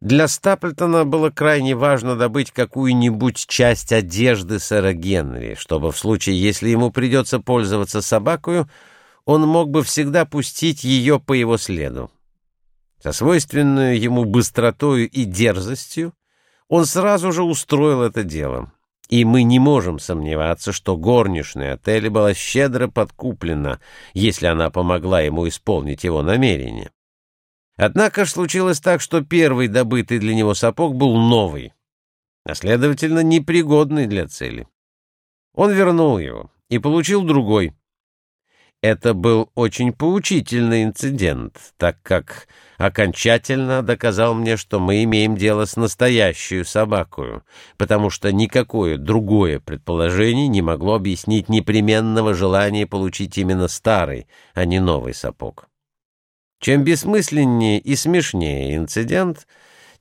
Для Стаплтона было крайне важно добыть какую-нибудь часть одежды сэра Генри, чтобы в случае, если ему придется пользоваться собакою, он мог бы всегда пустить ее по его следу. Со свойственной ему быстротою и дерзостью он сразу же устроил это дело. И мы не можем сомневаться, что горничная отеля была щедро подкуплена, если она помогла ему исполнить его намерение. Однако случилось так, что первый добытый для него сапог был новый, а следовательно, непригодный для цели. Он вернул его и получил другой. Это был очень поучительный инцидент, так как окончательно доказал мне, что мы имеем дело с настоящую собакою, потому что никакое другое предположение не могло объяснить непременного желания получить именно старый, а не новый сапог. Чем бессмысленнее и смешнее инцидент,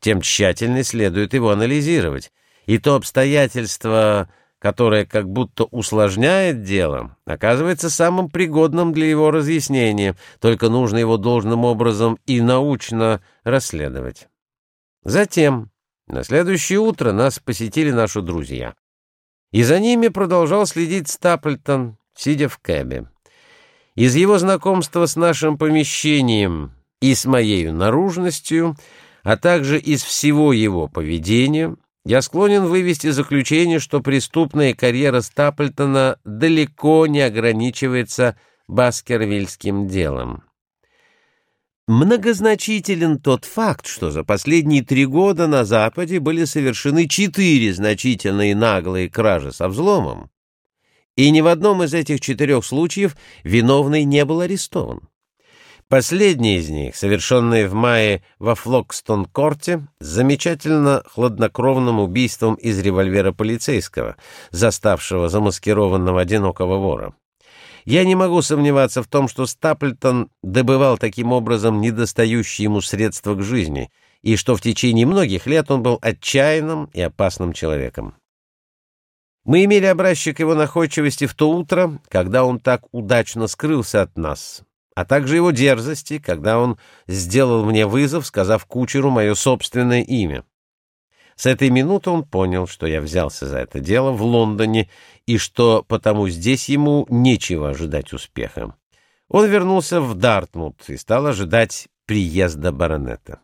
тем тщательнее следует его анализировать. И то обстоятельство, которое как будто усложняет дело, оказывается самым пригодным для его разъяснения, только нужно его должным образом и научно расследовать. Затем, на следующее утро нас посетили наши друзья. И за ними продолжал следить Стаплтон, сидя в кэбе. Из его знакомства с нашим помещением и с моей наружностью, а также из всего его поведения, я склонен вывести заключение, что преступная карьера Стаплтона далеко не ограничивается баскервильским делом. Многозначителен тот факт, что за последние три года на Западе были совершены четыре значительные наглые кражи со взломом, и ни в одном из этих четырех случаев виновный не был арестован. Последний из них, совершенный в мае во Флокстон-корте, замечательно хладнокровным убийством из револьвера полицейского, заставшего замаскированного одинокого вора. Я не могу сомневаться в том, что Стаплтон добывал таким образом недостающие ему средства к жизни, и что в течение многих лет он был отчаянным и опасным человеком. Мы имели образчик его находчивости в то утро, когда он так удачно скрылся от нас, а также его дерзости, когда он сделал мне вызов, сказав кучеру мое собственное имя. С этой минуты он понял, что я взялся за это дело в Лондоне и что потому здесь ему нечего ожидать успеха. Он вернулся в Дартмут и стал ожидать приезда баронета.